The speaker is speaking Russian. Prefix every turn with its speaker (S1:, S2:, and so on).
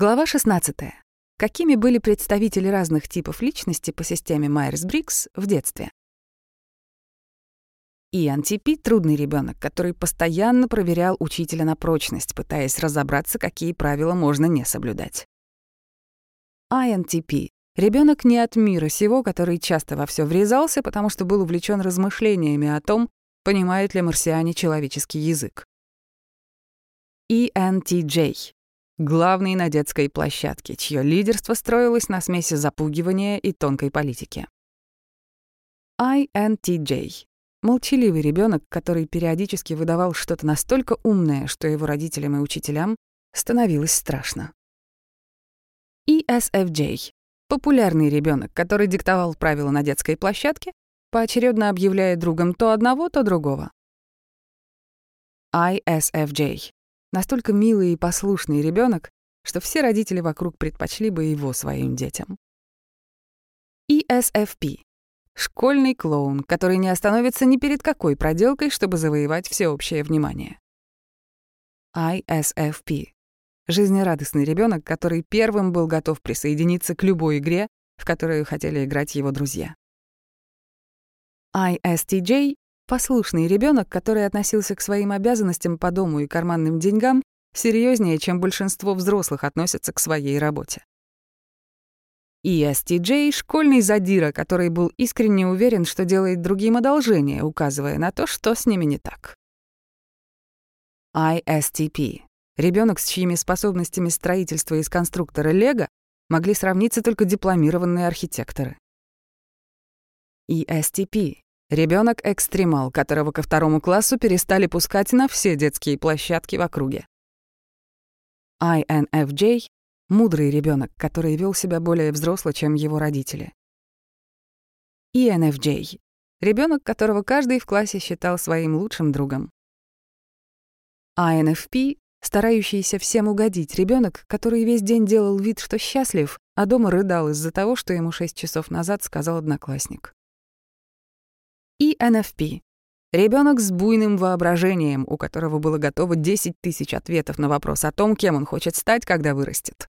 S1: Глава 16. Какими были представители разных типов личности по системе Майерс-Бриггс в детстве? ENTP — трудный ребенок, который постоянно проверял учителя на прочность, пытаясь разобраться, какие правила можно не соблюдать. INTP — ребенок не от мира сего, который часто во все врезался, потому что был увлечен размышлениями о том, понимают ли марсиане человеческий язык. ENTJ главный на детской площадке, чье лидерство строилось на смеси запугивания и тонкой политики. INTJ — молчаливый ребенок, который периодически выдавал что-то настолько умное, что его родителям и учителям становилось страшно. ESFJ — популярный ребенок, который диктовал правила на детской площадке, поочередно объявляя другом то одного, то другого. ISFJ Настолько милый и послушный ребенок, что все родители вокруг предпочли бы его своим детям. ESFP — школьный клоун, который не остановится ни перед какой проделкой, чтобы завоевать всеобщее внимание. ISFP — жизнерадостный ребенок, который первым был готов присоединиться к любой игре, в которую хотели играть его друзья. ISTJ Послушный ребенок, который относился к своим обязанностям по дому и карманным деньгам серьезнее, чем большинство взрослых относятся к своей работе. И STJ — школьный задира, который был искренне уверен, что делает другим одолжение, указывая на то, что с ними не так. ISTP — ребенок, с чьими способностями строительства из конструктора Лего могли сравниться только дипломированные архитекторы. ESTP Ребенок экстремал, которого ко второму классу перестали пускать на все детские площадки в округе. INFJ — мудрый ребенок, который вел себя более взросло, чем его родители. ENFJ — ребенок, которого каждый в классе считал своим лучшим другом. INFP — старающийся всем угодить ребенок, который весь день делал вид, что счастлив, а дома рыдал из-за того, что ему шесть часов назад сказал одноклассник и NFP. Ребенок с буйным воображением, у которого было готово 10 тысяч ответов на вопрос о том, кем он хочет стать, когда вырастет.